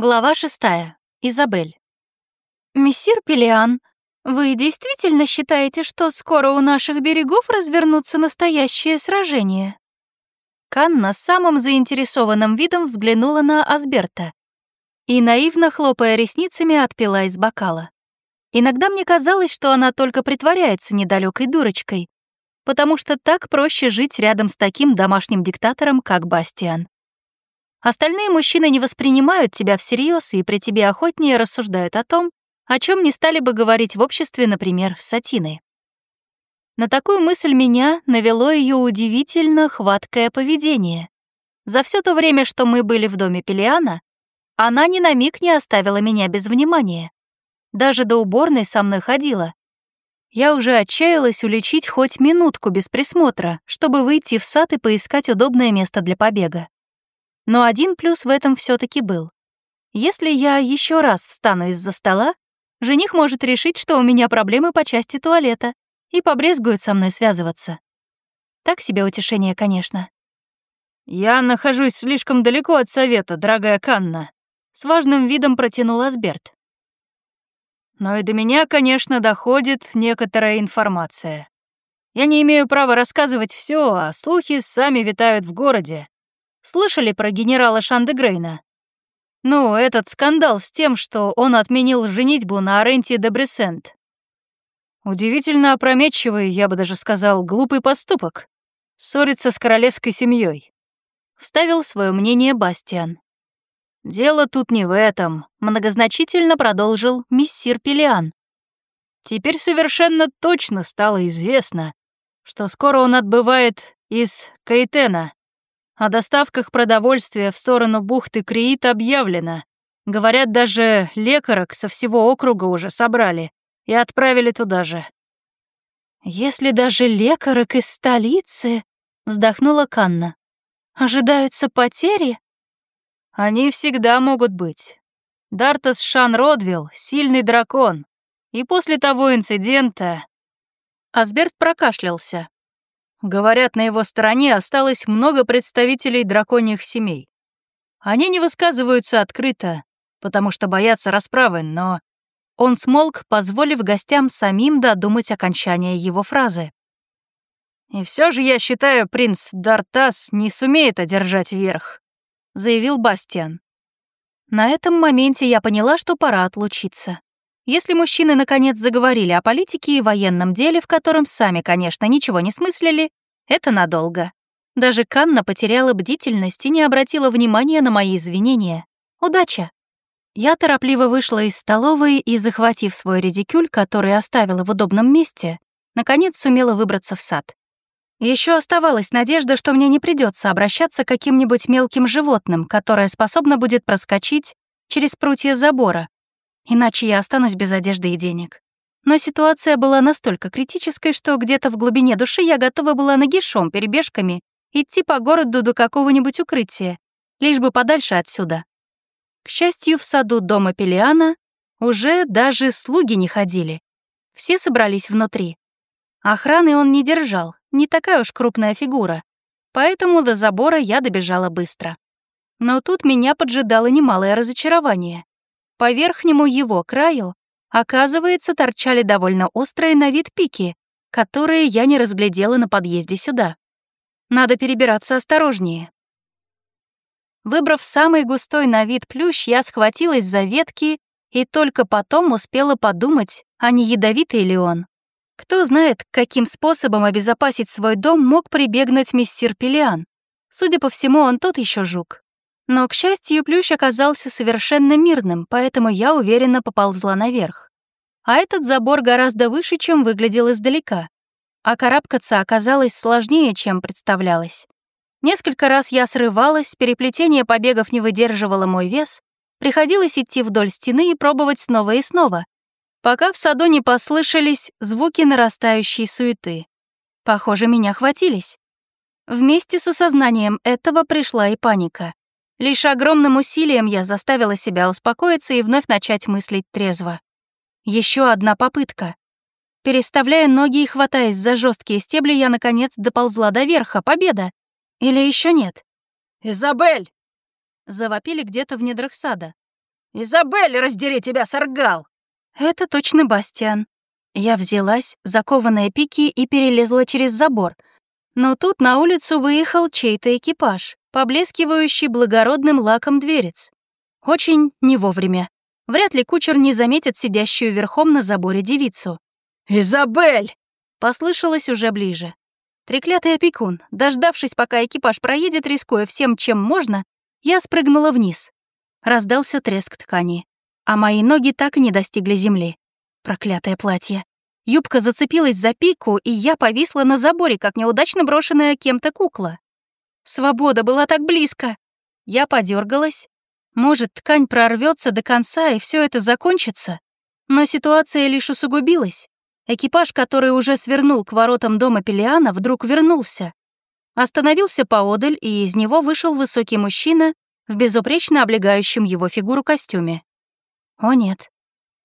Глава шестая. Изабель. «Мессир Пелиан, вы действительно считаете, что скоро у наших берегов развернутся настоящее сражение?» Канна самым заинтересованным видом взглянула на Асберта и, наивно хлопая ресницами, отпила из бокала. Иногда мне казалось, что она только притворяется недалекой дурочкой, потому что так проще жить рядом с таким домашним диктатором, как Бастиан. Остальные мужчины не воспринимают тебя всерьез и при тебе охотнее рассуждают о том, о чем не стали бы говорить в обществе, например, Сатины. На такую мысль меня навело ее удивительно хваткое поведение. За все то время, что мы были в доме Пелиана, она ни на миг не оставила меня без внимания. Даже до уборной со мной ходила. Я уже отчаялась уличить хоть минутку без присмотра, чтобы выйти в сад и поискать удобное место для побега. Но один плюс в этом все таки был. Если я еще раз встану из-за стола, жених может решить, что у меня проблемы по части туалета, и побрезгует со мной связываться. Так себе утешение, конечно. «Я нахожусь слишком далеко от совета, дорогая Канна», — с важным видом протянул Асберт. «Но и до меня, конечно, доходит некоторая информация. Я не имею права рассказывать все, а слухи сами витают в городе. Слышали про генерала Шандегрейна? Ну, этот скандал с тем, что он отменил женитьбу на Аренте де. Удивительно опрометчивый, я бы даже сказал, глупый поступок. Ссориться с королевской семьей. Вставил свое мнение Бастиан. «Дело тут не в этом», — многозначительно продолжил миссир Пелиан. «Теперь совершенно точно стало известно, что скоро он отбывает из Кайтена, о доставках продовольствия в сторону бухты Криит объявлено. Говорят, даже лекарок со всего округа уже собрали и отправили туда же. «Если даже лекарок из столицы...» — вздохнула Канна. «Ожидаются потери?» «Они всегда могут быть. Дартас Шан Родвилл — сильный дракон, и после того инцидента...» Асберт прокашлялся. Говорят, на его стороне осталось много представителей драконьих семей. Они не высказываются открыто, потому что боятся расправы, но... Он смолк, позволив гостям самим додумать окончание его фразы. «И все же я считаю, принц Дартас не сумеет одержать верх», — заявил Бастиан. На этом моменте я поняла, что пора отлучиться. Если мужчины наконец заговорили о политике и военном деле, в котором сами, конечно, ничего не смыслили, это надолго. Даже Канна потеряла бдительность и не обратила внимания на мои извинения. Удача! Я торопливо вышла из столовой и, захватив свой редикюль, который оставила в удобном месте, наконец сумела выбраться в сад. Еще оставалась надежда, что мне не придется обращаться к каким-нибудь мелким животным, которое способно будет проскочить через прутья забора, иначе я останусь без одежды и денег. Но ситуация была настолько критической, что где-то в глубине души я готова была нагишом перебежками идти по городу до какого-нибудь укрытия, лишь бы подальше отсюда. К счастью, в саду дома Пелиана уже даже слуги не ходили. Все собрались внутри. Охраны он не держал, не такая уж крупная фигура, поэтому до забора я добежала быстро. Но тут меня поджидало немалое разочарование. По верхнему его краю, оказывается, торчали довольно острые на вид пики, которые я не разглядела на подъезде сюда. Надо перебираться осторожнее. Выбрав самый густой на вид плющ, я схватилась за ветки и только потом успела подумать, а не ядовитый ли он. Кто знает, каким способом обезопасить свой дом мог прибегнуть миссир Пелиан. Судя по всему, он тот еще жук. Но, к счастью, плющ оказался совершенно мирным, поэтому я уверенно поползла наверх. А этот забор гораздо выше, чем выглядел издалека. А карабкаться оказалось сложнее, чем представлялось. Несколько раз я срывалась, переплетение побегов не выдерживало мой вес, приходилось идти вдоль стены и пробовать снова и снова, пока в саду не послышались звуки нарастающей суеты. Похоже, меня хватились. Вместе с осознанием этого пришла и паника. Лишь огромным усилием я заставила себя успокоиться и вновь начать мыслить трезво. Еще одна попытка. Переставляя ноги и хватаясь за жесткие стебли, я, наконец, доползла до верха. Победа! Или еще нет? «Изабель!» Завопили где-то в недрах сада. «Изабель, раздери тебя, соргал!» Это точно Бастиан. Я взялась, закованная пики, и перелезла через забор. Но тут на улицу выехал чей-то экипаж, поблескивающий благородным лаком дверец. Очень не вовремя. Вряд ли кучер не заметит сидящую верхом на заборе девицу. «Изабель!» — послышалось уже ближе. Треклятый опекун, дождавшись, пока экипаж проедет, рискуя всем, чем можно, я спрыгнула вниз. Раздался треск ткани, а мои ноги так и не достигли земли. Проклятое платье. Юбка зацепилась за пику, и я повисла на заборе, как неудачно брошенная кем-то кукла. Свобода была так близко. Я подергалась. Может, ткань прорвется до конца, и все это закончится. Но ситуация лишь усугубилась. Экипаж, который уже свернул к воротам дома Пелиана, вдруг вернулся. Остановился поодаль, и из него вышел высокий мужчина в безупречно облегающем его фигуру костюме. О нет.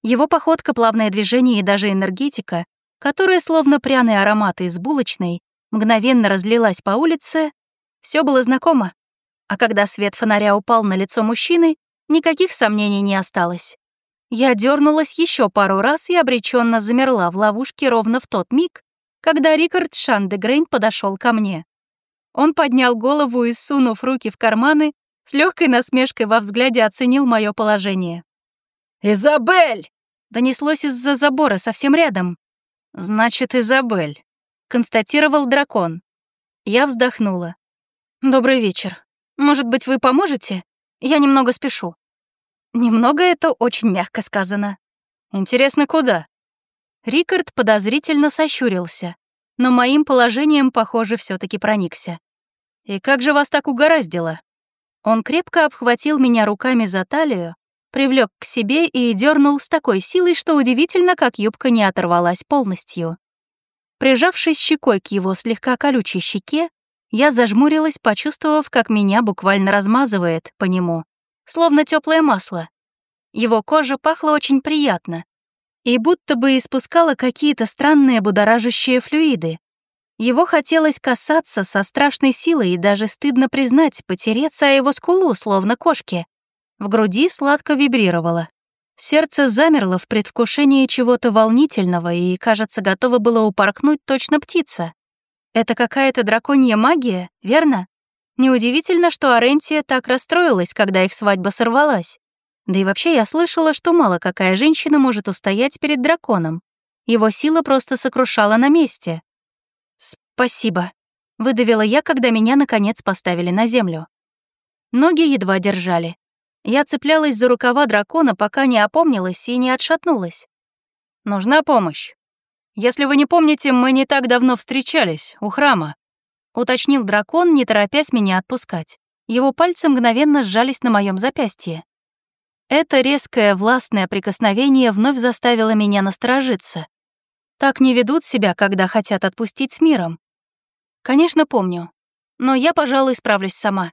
Его походка, плавное движение и даже энергетика, которая словно пряный аромат из булочной, мгновенно разлилась по улице, все было знакомо. А когда свет фонаря упал на лицо мужчины, никаких сомнений не осталось. Я дернулась еще пару раз и обреченно замерла в ловушке ровно в тот миг, когда Рикард Шандегрейн подошел ко мне. Он поднял голову и, сунув руки в карманы, с легкой насмешкой во взгляде оценил мое положение. «Изабель!» Донеслось из-за забора совсем рядом. «Значит, Изабель», — констатировал дракон. Я вздохнула. «Добрый вечер. Может быть, вы поможете? Я немного спешу». Немного это очень мягко сказано. Интересно, куда? Рикард подозрительно сощурился, но моим положением, похоже, все таки проникся. «И как же вас так угораздило?» Он крепко обхватил меня руками за талию, привлек к себе и дернул с такой силой, что удивительно, как юбка не оторвалась полностью. Прижавшись щекой к его слегка колючей щеке, я зажмурилась, почувствовав, как меня буквально размазывает по нему, словно теплое масло. Его кожа пахла очень приятно и будто бы испускала какие-то странные будоражащие флюиды. Его хотелось касаться со страшной силой и даже стыдно признать, потереться о его скулу, словно кошки. В груди сладко вибрировало. Сердце замерло в предвкушении чего-то волнительного и, кажется, готово было упоркнуть точно птица. Это какая-то драконья магия, верно? Неудивительно, что Арентия так расстроилась, когда их свадьба сорвалась. Да и вообще я слышала, что мало какая женщина может устоять перед драконом. Его сила просто сокрушала на месте. «Спасибо», — выдавила я, когда меня, наконец, поставили на землю. Ноги едва держали. Я цеплялась за рукава дракона, пока не опомнилась и не отшатнулась. «Нужна помощь. Если вы не помните, мы не так давно встречались, у храма», — уточнил дракон, не торопясь меня отпускать. Его пальцы мгновенно сжались на моем запястье. Это резкое властное прикосновение вновь заставило меня насторожиться. Так не ведут себя, когда хотят отпустить с миром. Конечно, помню. Но я, пожалуй, справлюсь сама.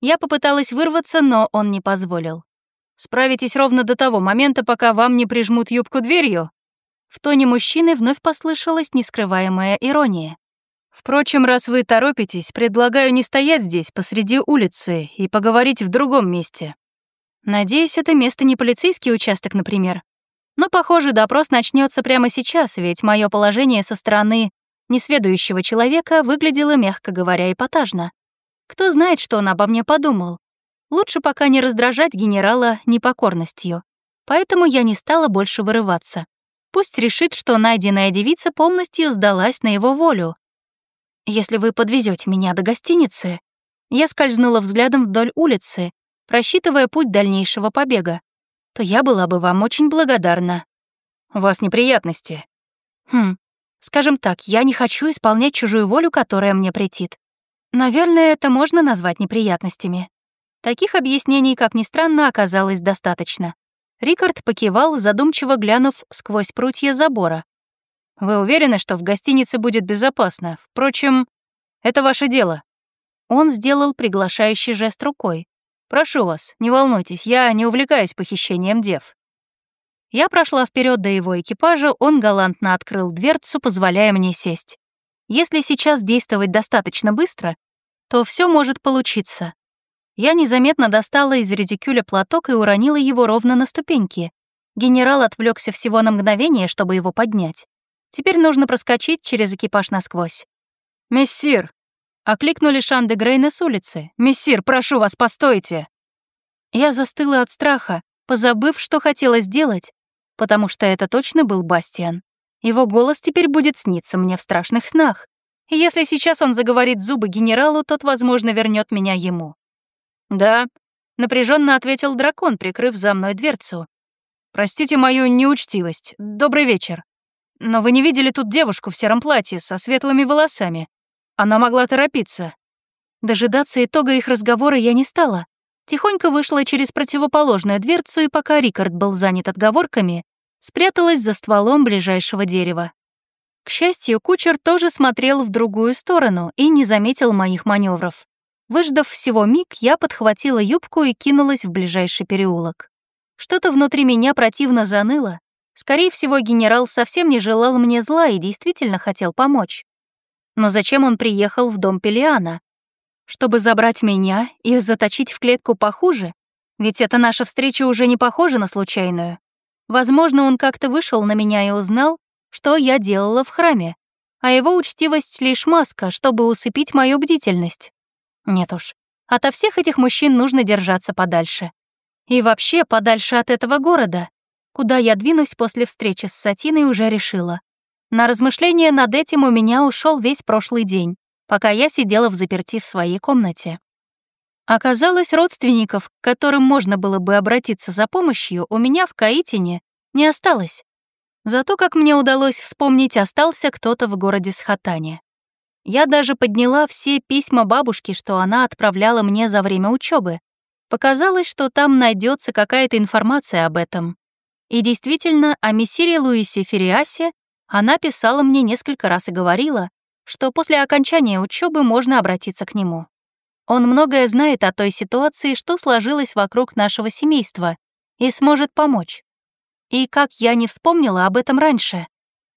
Я попыталась вырваться, но он не позволил. «Справитесь ровно до того момента, пока вам не прижмут юбку дверью?» В тоне мужчины вновь послышалась нескрываемая ирония. «Впрочем, раз вы торопитесь, предлагаю не стоять здесь, посреди улицы, и поговорить в другом месте. Надеюсь, это место не полицейский участок, например. Но, похоже, допрос начнется прямо сейчас, ведь мое положение со стороны несведущего человека выглядело, мягко говоря, эпатажно. Кто знает, что он обо мне подумал. Лучше пока не раздражать генерала непокорностью. Поэтому я не стала больше вырываться. Пусть решит, что найденная девица полностью сдалась на его волю. Если вы подвезете меня до гостиницы, я скользнула взглядом вдоль улицы, просчитывая путь дальнейшего побега, то я была бы вам очень благодарна. У вас неприятности. Хм, скажем так, я не хочу исполнять чужую волю, которая мне претит. Наверное, это можно назвать неприятностями. Таких объяснений, как ни странно, оказалось достаточно. Рикард покивал, задумчиво глянув сквозь прутья забора. «Вы уверены, что в гостинице будет безопасно? Впрочем, это ваше дело». Он сделал приглашающий жест рукой. «Прошу вас, не волнуйтесь, я не увлекаюсь похищением дев». Я прошла вперед до его экипажа, он галантно открыл дверцу, позволяя мне сесть. Если сейчас действовать достаточно быстро, то все может получиться. Я незаметно достала из редикюля платок и уронила его ровно на ступеньки. Генерал отвлекся всего на мгновение, чтобы его поднять. Теперь нужно проскочить через экипаж насквозь. «Мессир!» — окликнули Шанды Грейна с улицы. «Мессир, прошу вас, постойте!» Я застыла от страха, позабыв, что хотела сделать, потому что это точно был Бастиан. Его голос теперь будет сниться мне в страшных снах. И если сейчас он заговорит зубы генералу, тот, возможно, вернет меня ему. «Да», — напряженно ответил дракон, прикрыв за мной дверцу. «Простите мою неучтивость. Добрый вечер. Но вы не видели тут девушку в сером платье со светлыми волосами? Она могла торопиться». Дожидаться итога их разговора я не стала. Тихонько вышла через противоположную дверцу, и пока Рикард был занят отговорками, спряталась за стволом ближайшего дерева. К счастью, кучер тоже смотрел в другую сторону и не заметил моих маневров. Выждав всего миг, я подхватила юбку и кинулась в ближайший переулок. Что-то внутри меня противно заныло. Скорее всего, генерал совсем не желал мне зла и действительно хотел помочь. Но зачем он приехал в дом Пелиана? Чтобы забрать меня и заточить в клетку похуже? Ведь эта наша встреча уже не похожа на случайную. Возможно, он как-то вышел на меня и узнал, что я делала в храме, а его учтивость — лишь маска, чтобы усыпить мою бдительность. Нет уж, ото всех этих мужчин нужно держаться подальше. И вообще подальше от этого города. Куда я двинусь после встречи с Сатиной, уже решила. На размышления над этим у меня ушел весь прошлый день, пока я сидела в заперти в своей комнате. Оказалось, родственников, к которым можно было бы обратиться за помощью, у меня в Каитине не осталось. Зато, как мне удалось вспомнить, остался кто-то в городе Схатане. Я даже подняла все письма бабушки, что она отправляла мне за время учебы. Показалось, что там найдется какая-то информация об этом. И действительно, о мессире Луисе Фериасе она писала мне несколько раз и говорила, что после окончания учебы можно обратиться к нему. Он многое знает о той ситуации, что сложилось вокруг нашего семейства, и сможет помочь. И как я не вспомнила об этом раньше.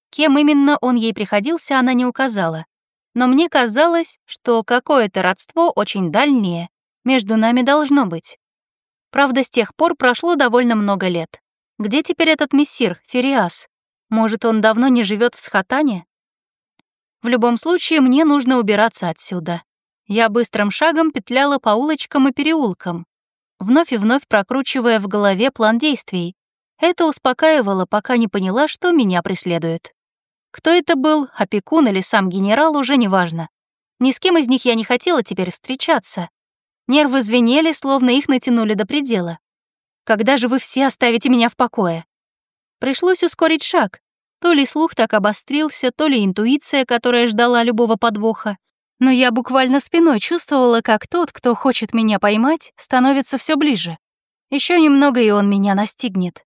Кем именно он ей приходился, она не указала но мне казалось, что какое-то родство очень дальнее между нами должно быть. Правда, с тех пор прошло довольно много лет. Где теперь этот мессир, Фериас? Может, он давно не живет в Схатане? В любом случае, мне нужно убираться отсюда. Я быстрым шагом петляла по улочкам и переулкам, вновь и вновь прокручивая в голове план действий. Это успокаивало, пока не поняла, что меня преследует. Кто это был, опекун или сам генерал, уже не важно. Ни с кем из них я не хотела теперь встречаться. Нервы звенели, словно их натянули до предела. Когда же вы все оставите меня в покое? Пришлось ускорить шаг. То ли слух так обострился, то ли интуиция, которая ждала любого подвоха. Но я буквально спиной чувствовала, как тот, кто хочет меня поймать, становится все ближе. Еще немного, и он меня настигнет.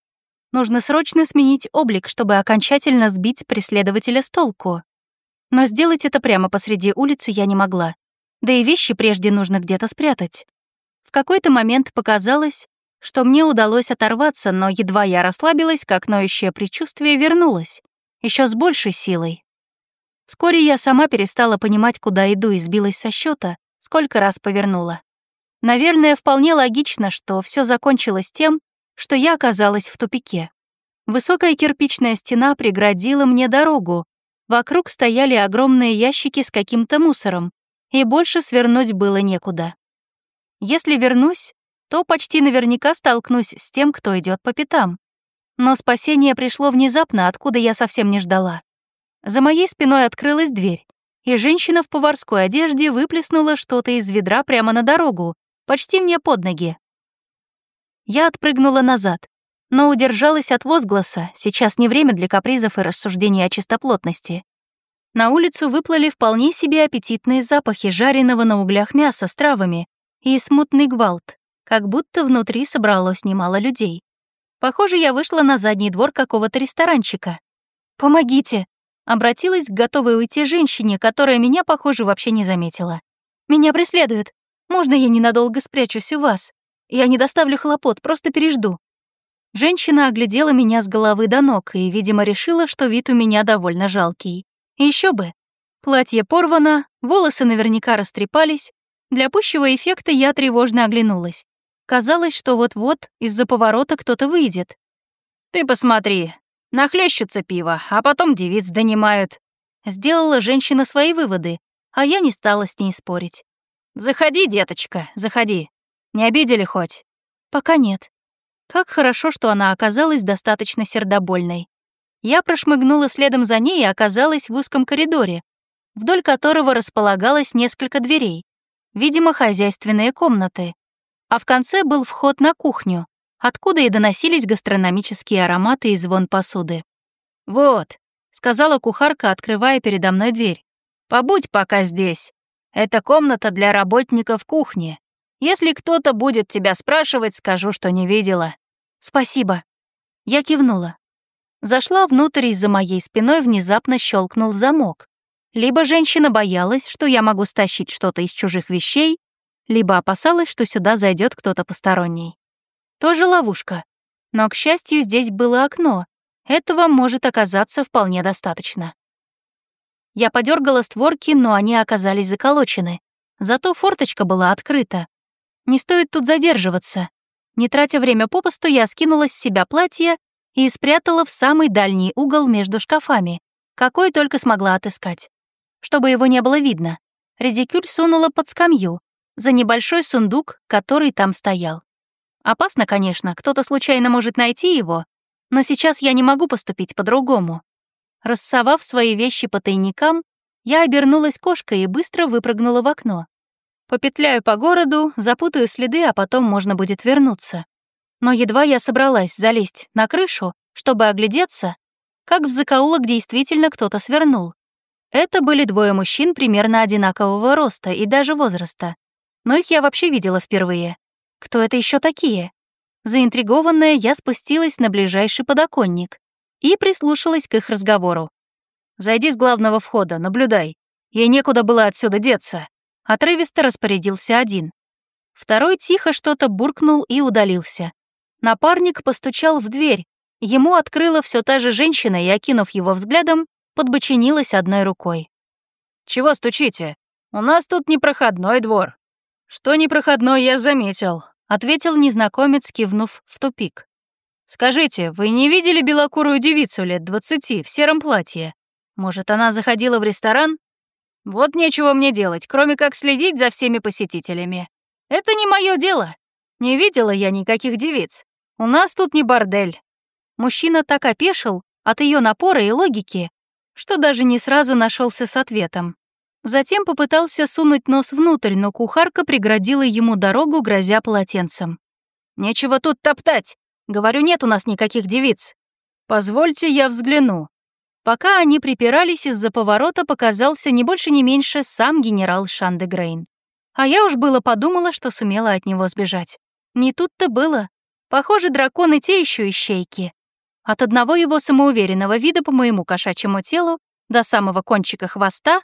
Нужно срочно сменить облик, чтобы окончательно сбить преследователя с толку. Но сделать это прямо посреди улицы я не могла. Да и вещи прежде нужно где-то спрятать. В какой-то момент показалось, что мне удалось оторваться, но едва я расслабилась, как ноющее предчувствие вернулось, еще с большей силой. Вскоре я сама перестала понимать, куда иду, и сбилась со счета, сколько раз повернула. Наверное, вполне логично, что все закончилось тем, что я оказалась в тупике. Высокая кирпичная стена преградила мне дорогу. Вокруг стояли огромные ящики с каким-то мусором, и больше свернуть было некуда. Если вернусь, то почти наверняка столкнусь с тем, кто идет по пятам. Но спасение пришло внезапно, откуда я совсем не ждала. За моей спиной открылась дверь, и женщина в поварской одежде выплеснула что-то из ведра прямо на дорогу, почти мне под ноги. Я отпрыгнула назад, но удержалась от возгласа, сейчас не время для капризов и рассуждений о чистоплотности. На улицу выплыли вполне себе аппетитные запахи жареного на углях мяса с травами и смутный гвалт, как будто внутри собралось немало людей. Похоже, я вышла на задний двор какого-то ресторанчика. «Помогите!» — обратилась к готовой уйти женщине, которая меня, похоже, вообще не заметила. «Меня преследуют. Можно я ненадолго спрячусь у вас?» Я не доставлю хлопот, просто пережду». Женщина оглядела меня с головы до ног и, видимо, решила, что вид у меня довольно жалкий. Еще бы. Платье порвано, волосы наверняка растрепались, Для пущего эффекта я тревожно оглянулась. Казалось, что вот-вот из-за поворота кто-то выйдет. «Ты посмотри, нахлещутся пиво, а потом девиц донимают». Сделала женщина свои выводы, а я не стала с ней спорить. «Заходи, деточка, заходи. Не обидели хоть?» «Пока нет». Как хорошо, что она оказалась достаточно сердобольной. Я прошмыгнула следом за ней и оказалась в узком коридоре, вдоль которого располагалось несколько дверей, видимо, хозяйственные комнаты. А в конце был вход на кухню, откуда и доносились гастрономические ароматы и звон посуды. «Вот», — сказала кухарка, открывая передо мной дверь, — «побудь пока здесь. Это комната для работников кухни. Если кто-то будет тебя спрашивать, скажу, что не видела». «Спасибо». Я кивнула. Зашла внутрь, и за моей спиной внезапно щелкнул замок. Либо женщина боялась, что я могу стащить что-то из чужих вещей, либо опасалась, что сюда зайдет кто-то посторонний. Тоже ловушка. Но, к счастью, здесь было окно. Этого может оказаться вполне достаточно. Я подергала створки, но они оказались заколочены. Зато форточка была открыта. Не стоит тут задерживаться. Не тратя время попусту, я скинула с себя платье и спрятала в самый дальний угол между шкафами, какой только смогла отыскать. Чтобы его не было видно, редикюль сунула под скамью, за небольшой сундук, который там стоял. Опасно, конечно, кто-то случайно может найти его, но сейчас я не могу поступить по-другому. Рассовав свои вещи по тайникам, я обернулась кошкой и быстро выпрыгнула в окно. Попетляю по городу, запутаю следы, а потом можно будет вернуться. Но едва я собралась залезть на крышу, чтобы оглядеться, как в закоулок действительно кто-то свернул. Это были двое мужчин примерно одинакового роста и даже возраста. Но их я вообще видела впервые. Кто это еще такие? Заинтригованная, я спустилась на ближайший подоконник и прислушалась к их разговору. «Зайди с главного входа, наблюдай. Ей некуда было отсюда деться», — отрывисто распорядился один. Второй тихо что-то буркнул и удалился. Напарник постучал в дверь. Ему открыла все та же женщина и, окинув его взглядом, подбочинилась одной рукой. «Чего стучите? У нас тут непроходной двор». «Что непроходной, я заметил», — ответил незнакомец, кивнув в тупик. «Скажите, вы не видели белокурую девицу лет двадцати в сером платье? Может, она заходила в ресторан? Вот нечего мне делать, кроме как следить за всеми посетителями. Это не мое дело. Не видела я никаких девиц. У нас тут не бордель». Мужчина так опешил от ее напора и логики, что даже не сразу нашелся с ответом. Затем попытался сунуть нос внутрь, но кухарка преградила ему дорогу, грозя полотенцем. «Нечего тут топтать. Говорю, нет у нас никаких девиц. Позвольте, я взгляну». Пока они припирались, из-за поворота показался не больше не меньше сам генерал Шандегрейн. А я уж было подумала, что сумела от него сбежать. Не тут-то было. Похоже, драконы те еще ищейки. От одного его самоуверенного вида по моему кошачьему телу до самого кончика хвоста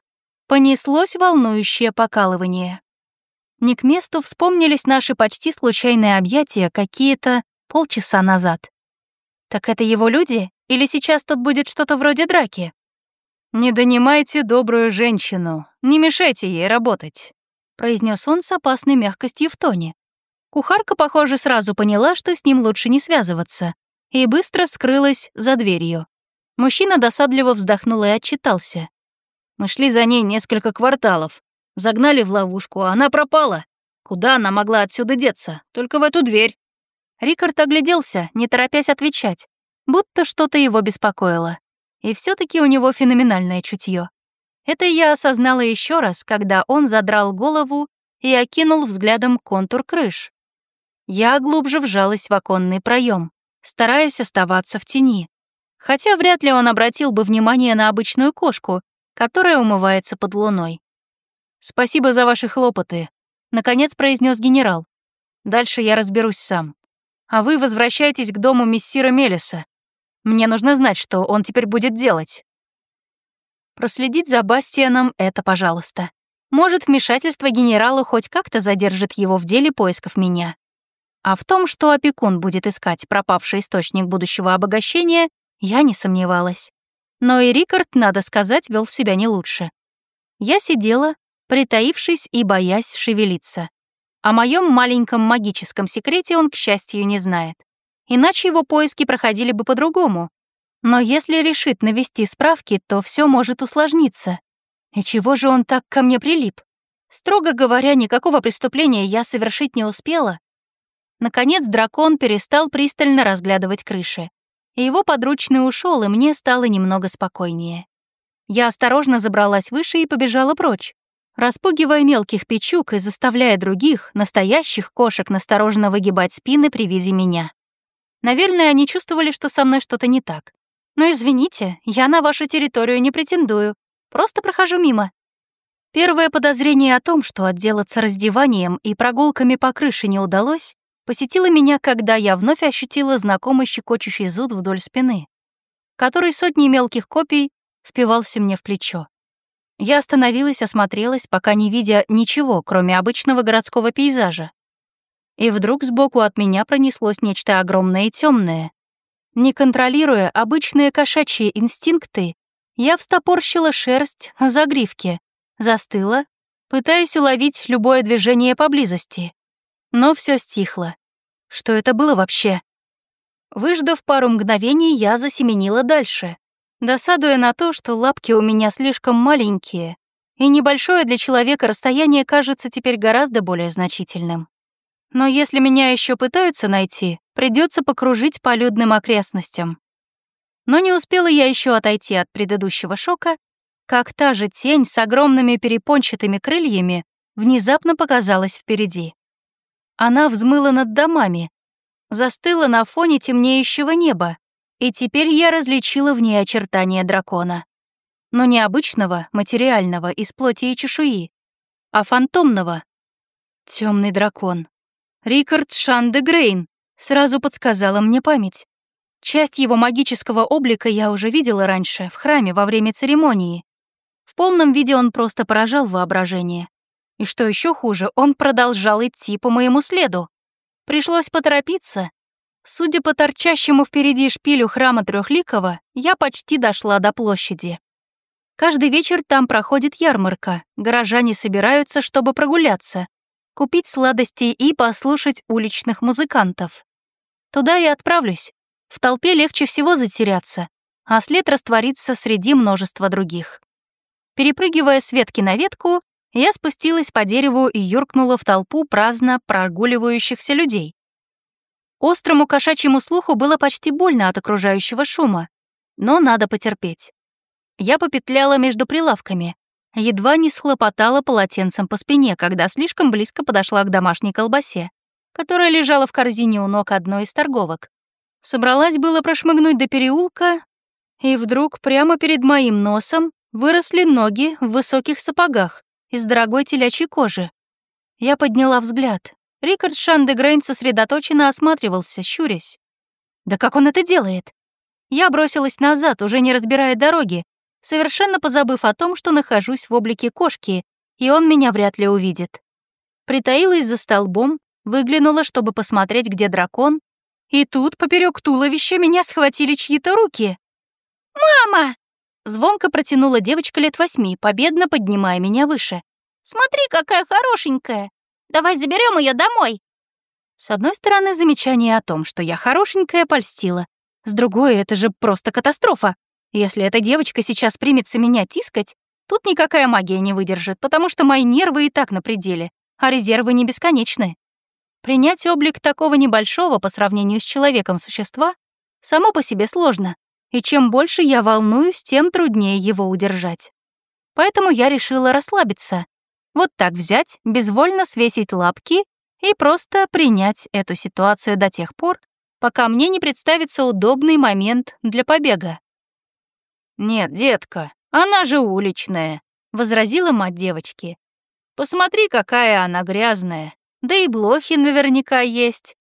понеслось волнующее покалывание. Не к месту вспомнились наши почти случайные объятия какие-то полчаса назад. Так это его люди? Или сейчас тут будет что-то вроде драки? «Не донимайте добрую женщину, не мешайте ей работать», произнес он с опасной мягкостью в тоне. Кухарка, похоже, сразу поняла, что с ним лучше не связываться, и быстро скрылась за дверью. Мужчина досадливо вздохнул и отчитался. Мы шли за ней несколько кварталов, загнали в ловушку, а она пропала. Куда она могла отсюда деться? Только в эту дверь. Рикард огляделся, не торопясь отвечать, будто что-то его беспокоило. И все таки у него феноменальное чутье. Это я осознала еще раз, когда он задрал голову и окинул взглядом контур крыш. Я глубже вжалась в оконный проем стараясь оставаться в тени. Хотя вряд ли он обратил бы внимание на обычную кошку, которая умывается под луной. «Спасибо за ваши хлопоты», — наконец произнес генерал. «Дальше я разберусь сам. А вы возвращайтесь к дому мессира Мелиса. Мне нужно знать, что он теперь будет делать». Проследить за Бастианом — это пожалуйста. Может, вмешательство генерала хоть как-то задержит его в деле поисков меня. А в том, что опекун будет искать пропавший источник будущего обогащения, я не сомневалась. Но и Рикард, надо сказать, вел себя не лучше. Я сидела, притаившись и боясь шевелиться. О моем маленьком магическом секрете он, к счастью, не знает. Иначе его поиски проходили бы по-другому. Но если решит навести справки, то все может усложниться. И чего же он так ко мне прилип? Строго говоря, никакого преступления я совершить не успела. Наконец дракон перестал пристально разглядывать крыши. Его подручный ушел, и мне стало немного спокойнее. Я осторожно забралась выше и побежала прочь, распугивая мелких печук и заставляя других, настоящих кошек, настороженно выгибать спины при виде меня. Наверное, они чувствовали, что со мной что-то не так. Но извините, я на вашу территорию не претендую. Просто прохожу мимо. Первое подозрение о том, что отделаться раздеванием и прогулками по крыше не удалось, посетило меня, когда я вновь ощутила знакомый щекочущий зуд вдоль спины, который сотни мелких копий впивался мне в плечо. Я остановилась, осмотрелась, пока не видя ничего, кроме обычного городского пейзажа. И вдруг сбоку от меня пронеслось нечто огромное и темное. Не контролируя обычные кошачьи инстинкты, я встопорщила шерсть на загривке, застыла, пытаясь уловить любое движение поблизости. Но все стихло. Что это было вообще? Выждав пару мгновений, я засеменила дальше, досадуя на то, что лапки у меня слишком маленькие, и небольшое для человека расстояние кажется теперь гораздо более значительным. Но если меня еще пытаются найти, придется покружить по людным окрестностям. Но не успела я еще отойти от предыдущего шока, как та же тень с огромными перепончатыми крыльями внезапно показалась впереди. Она взмыла над домами, застыла на фоне темнеющего неба, и теперь я различила в ней очертания дракона. Но не обычного, материального, из плоти и чешуи, а фантомного. Темный дракон. Рикард Шандегрейн сразу подсказала мне память. Часть его магического облика я уже видела раньше, в храме во время церемонии. В полном виде он просто поражал воображение. И что еще хуже, он продолжал идти по моему следу. Пришлось поторопиться. Судя по торчащему впереди шпилю храма Трехликова, я почти дошла до площади. Каждый вечер там проходит ярмарка, горожане собираются, чтобы прогуляться, купить сладости и послушать уличных музыкантов. Туда и отправлюсь. В толпе легче всего затеряться, а след растворится среди множества других. Перепрыгивая с ветки на ветку, я спустилась по дереву и юркнула в толпу праздно прогуливающихся людей. Острому кошачьему слуху было почти больно от окружающего шума, но надо потерпеть. Я попетляла между прилавками, едва не схлопотала полотенцем по спине, когда слишком близко подошла к домашней колбасе, которая лежала в корзине у ног одной из торговок. Собралась было прошмыгнуть до переулка, и вдруг прямо перед моим носом выросли ноги в высоких сапогах из дорогой телячьей кожи. Я подняла взгляд. Рикард Шандегрейн сосредоточенно осматривался, щурясь. Да как он это делает? Я бросилась назад, уже не разбирая дороги, совершенно позабыв о том, что нахожусь в облике кошки, и он меня вряд ли увидит. Притаилась за столбом, выглянула, чтобы посмотреть, где дракон, и тут поперек туловища меня схватили чьи-то руки. «Мама!» — звонко протянула девочка лет восьми, победно поднимая меня выше. «Смотри, какая хорошенькая! Давай заберем ее домой!» С одной стороны, замечание о том, что я хорошенькая, польстила. С другой, это же просто катастрофа. Если эта девочка сейчас примется меня тискать, тут никакая магия не выдержит, потому что мои нервы и так на пределе, а резервы не бесконечны. Принять облик такого небольшого по сравнению с человеком существа само по себе сложно, и чем больше я волнуюсь, тем труднее его удержать. Поэтому я решила расслабиться. Вот так взять, безвольно свесить лапки и просто принять эту ситуацию до тех пор, пока мне не представится удобный момент для побега. «Нет, детка, она же уличная», — возразила мать девочки. «Посмотри, какая она грязная. Да и блохи наверняка есть».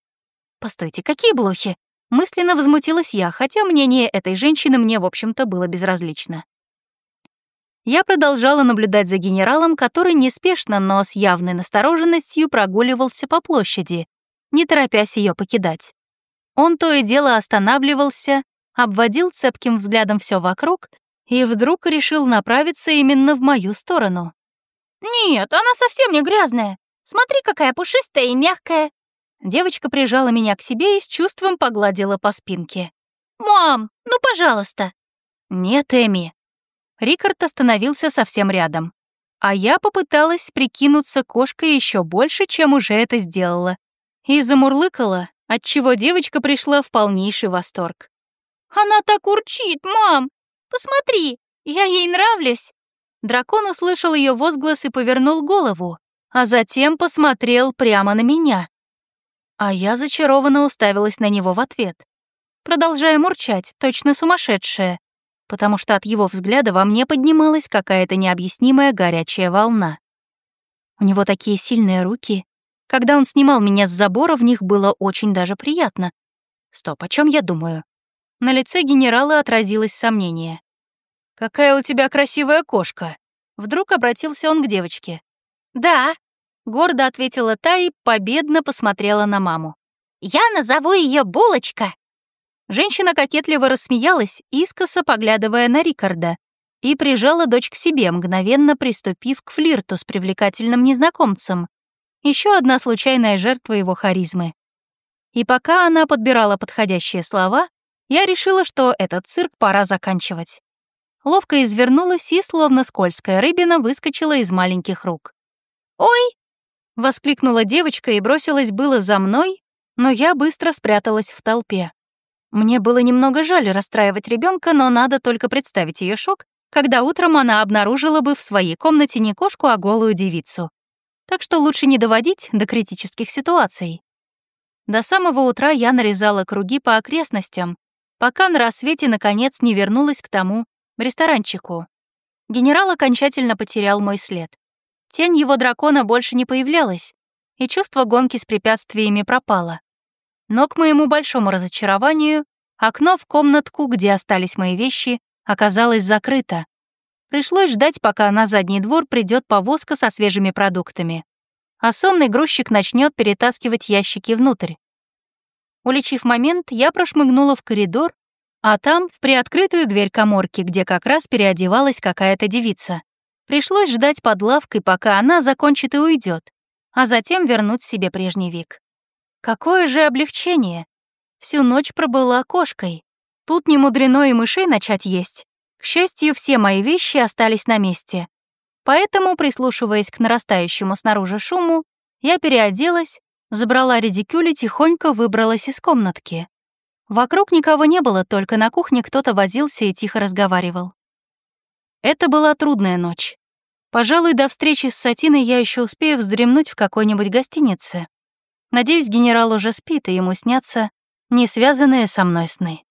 «Постойте, какие блохи?» Мысленно возмутилась я, хотя мнение этой женщины мне, в общем-то, было безразлично. Я продолжала наблюдать за генералом, который неспешно, но с явной настороженностью прогуливался по площади, не торопясь ее покидать. Он то и дело останавливался, обводил цепким взглядом все вокруг и вдруг решил направиться именно в мою сторону. Нет, она совсем не грязная. Смотри, какая пушистая и мягкая. Девочка прижала меня к себе и с чувством погладила по спинке. «Мам, ну пожалуйста!» «Нет, Эми». Рикард остановился совсем рядом. А я попыталась прикинуться кошкой еще больше, чем уже это сделала. И замурлыкала, отчего девочка пришла в полнейший восторг. «Она так урчит, мам! Посмотри, я ей нравлюсь!» Дракон услышал ее возглас и повернул голову, а затем посмотрел прямо на меня. А я зачарованно уставилась на него в ответ, продолжая мурчать, точно сумасшедшая, потому что от его взгляда во мне поднималась какая-то необъяснимая горячая волна. У него такие сильные руки. Когда он снимал меня с забора, в них было очень даже приятно. Стоп, о чем я думаю? На лице генерала отразилось сомнение. «Какая у тебя красивая кошка!» Вдруг обратился он к девочке. «Да», — гордо ответила та и победно посмотрела на маму. «Я назову ее Булочка». Женщина кокетливо рассмеялась, искоса поглядывая на Рикарда, и прижала дочь к себе, мгновенно приступив к флирту с привлекательным незнакомцем. Еще одна случайная жертва его харизмы. И пока она подбирала подходящие слова, я решила, что этот цирк пора заканчивать. Ловко извернулась и, словно скользкая рыбина, выскочила из маленьких рук. «Ой!» — воскликнула девочка и бросилась было за мной, но я быстро спряталась в толпе. Мне было немного жаль расстраивать ребенка, но надо только представить ее шок, когда утром она обнаружила бы в своей комнате не кошку, а голую девицу. Так что лучше не доводить до критических ситуаций. До самого утра я нарезала круги по окрестностям, пока на рассвете наконец не вернулась к тому ресторанчику. Генерал окончательно потерял мой след. Тень его дракона больше не появлялась, и чувство гонки с препятствиями пропало. Но к моему большому разочарованию окно в комнатку, где остались мои вещи, оказалось закрыто. Пришлось ждать, пока на задний двор придет повозка со свежими продуктами, а сонный грузчик начнет перетаскивать ящики внутрь. Уличив момент, я прошмыгнула в коридор, а там в приоткрытую дверь коморки, где как раз переодевалась какая-то девица. Пришлось ждать под лавкой, пока она закончит и уйдет, а затем вернуть себе прежний вид. Какое же облегчение! Всю ночь пробыла кошкой. Тут не мудрено и мышей начать есть. К счастью, все мои вещи остались на месте. Поэтому, прислушиваясь к нарастающему снаружи шуму, я переоделась, забрала редикюль и тихонько выбралась из комнатки. Вокруг никого не было, только на кухне кто-то возился и тихо разговаривал. Это была трудная ночь. Пожалуй, до встречи с Сатиной я еще успею вздремнуть в какой-нибудь гостинице. Надеюсь, генерал уже спит, и ему снятся не связанные со мной сны.